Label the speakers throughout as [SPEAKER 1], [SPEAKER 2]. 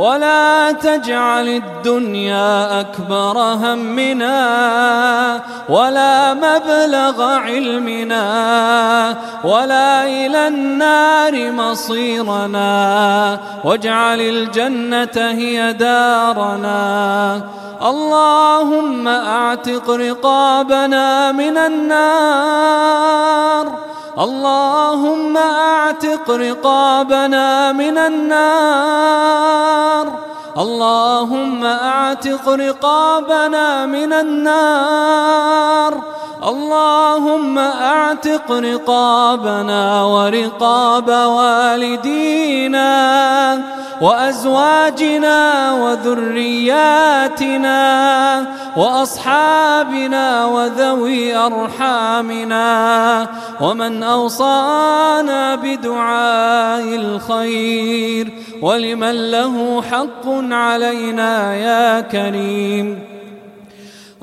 [SPEAKER 1] ولا تجعل الدنيا أكبر همنا ولا مبلغ علمنا ولا إلى النار مصيرنا واجعل الجنة هي دارنا اللهم أعتق رقابنا من النار اللهم اعتق رقابنا من النار. اللهم اعتق رقابنا من النار. اللهم أعتق رقابنا ورقاب والدينا وأزواجنا وذرياتنا وأصحابنا وذوي أرحامنا ومن أوصانا بدعاء الخير ولمن له حق علينا يا كريم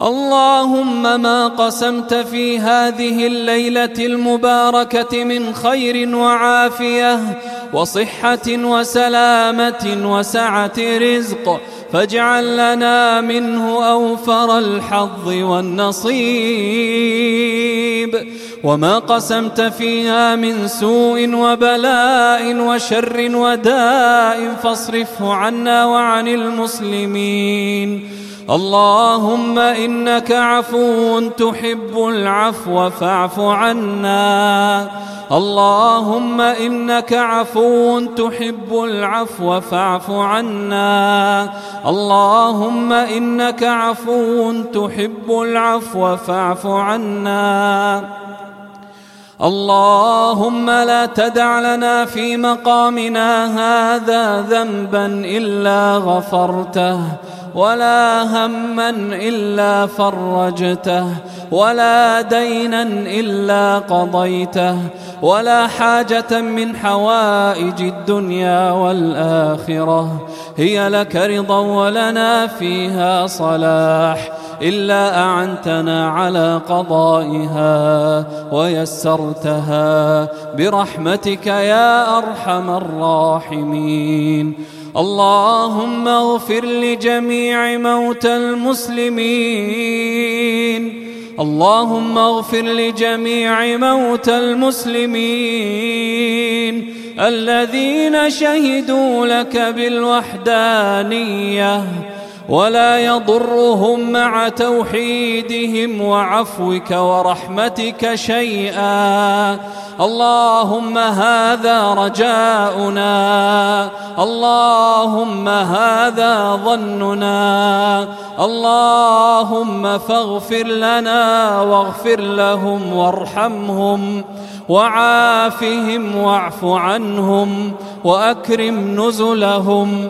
[SPEAKER 1] اللهم ما قسمت في هذه الليلة المباركة من خير وعافية وصحة وسلامة وسعة رزق فاجعل لنا منه أوفر الحظ والنصيب وما قسمت فيها من سوء وبلاء وشر وداء فاصرفه عنا وعن المسلمين اللهم إنك عفو تحب العفو فاعف عنا اللهم إنك عفو تحب العفو فاعف عنا اللهم إنك عفو تحب العفو فاعف عنا اللهم لا تدع لنا في مقامنا هذا ذنبا إلا غفرته ولا هما إلا فرجته ولا دينا إلا قضيته ولا حاجة من حوائج الدنيا والآخرة هي لك رضا ولنا فيها صلاح. إلا أعنتنا على قضائها ويسرتها برحمتك يا أرحم الراحمين. اللهم اغفر لجميع موتى المسلمين. اللهم اغفر لجميع موتى المسلمين. الذين شهدوا لك بالوحدانية ولا يضرهم مع توحيدهم وعفوك ورحمتك شيئا. اللهم هذا رجاؤنا. اللهم هذا ظننا. اللهم فاغفر لنا واغفر لهم وارحمهم وعافهم واعف عنهم وأكرم نزلهم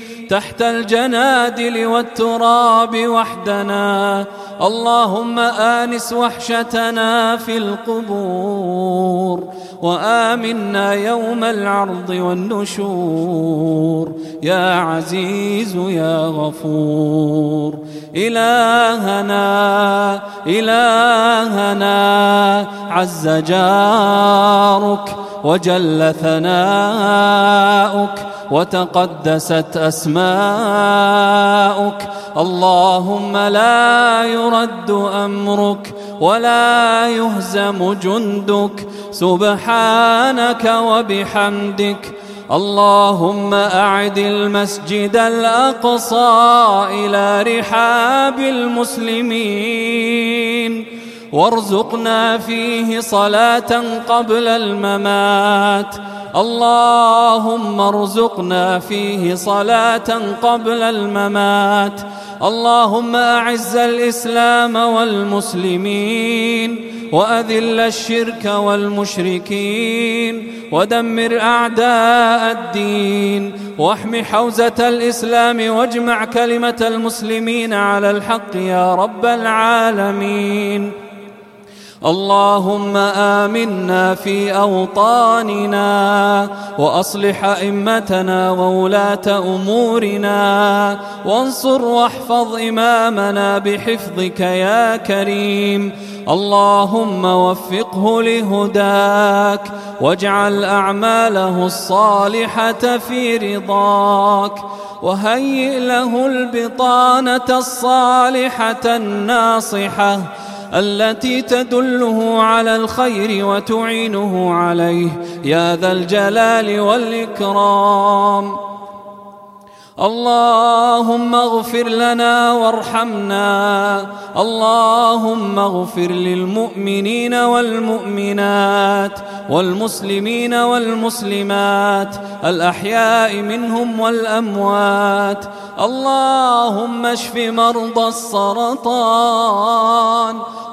[SPEAKER 1] تحت الجنادل والتراب وحدنا. اللهم آنس وحشتنا في القبور وآمنا يوم العرض والنشور. يا عزيز يا غفور إلهنا إلهنا عز جارك وجل ثناؤك وتقدست أسماؤك. اللهم لا يرد أمرك ولا يهزم جندك. سبحانك وبحمدك. اللهم أعد المسجد الأقصى إلى رحاب المسلمين. وارزقنا فيه صلاة قبل الممات. اللهم ارزقنا فيه صلاة قبل الممات. اللهم أعز الإسلام والمسلمين وأذل الشرك والمشركين ودمر أعداء الدين. واحم حوزة الإسلام واجمع كلمة المسلمين على الحق يا رب العالمين. اللهم آمنا في أوطاننا وأصلح أئمتنا وولاة أمورنا وانصر واحفظ إمامنا بحفظك يا كريم. اللهم وفقه لهداك واجعل أعماله الصالحة في رضاك وهيئ له البطانة الصالحة الناصحة التي تدله على الخير وتعينه عليه. يا ذا الجلال والإكرام. اللهم اغفر لنا وارحمنا. اللهم اغفر للمؤمنين والمؤمنات والمسلمين والمسلمات الأحياء منهم والأموات. اللهم اشف مرضى السرطان.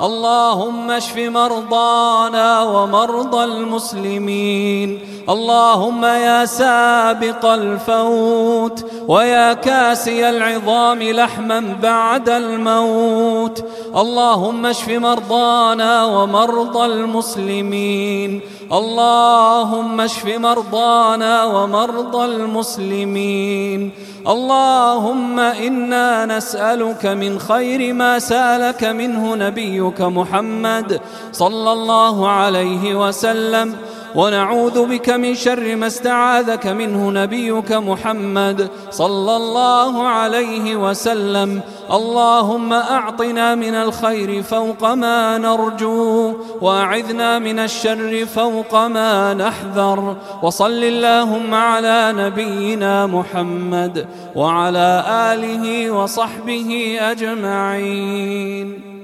[SPEAKER 1] اللهم اشف مرضانا ومرضى المسلمين. اللهم يا سابق الفوت ويا كاسي العظام لحما بعد الموت اللهم اشف مرضانا ومرضى المسلمين اللهم اشف مرضانا ومرضى المسلمين اللهم إنا نسألك من خير ما سألك منه نبيك محمد صلى الله عليه وسلم ونعوذ بك من شر ما استعاذك منه نبيك محمد صلى الله عليه وسلم. اللهم أعطنا من الخير فوق ما نرجو وأعذنا من الشر فوق ما نحذر. وصل اللهم على نبينا محمد وعلى آله وصحبه أجمعين.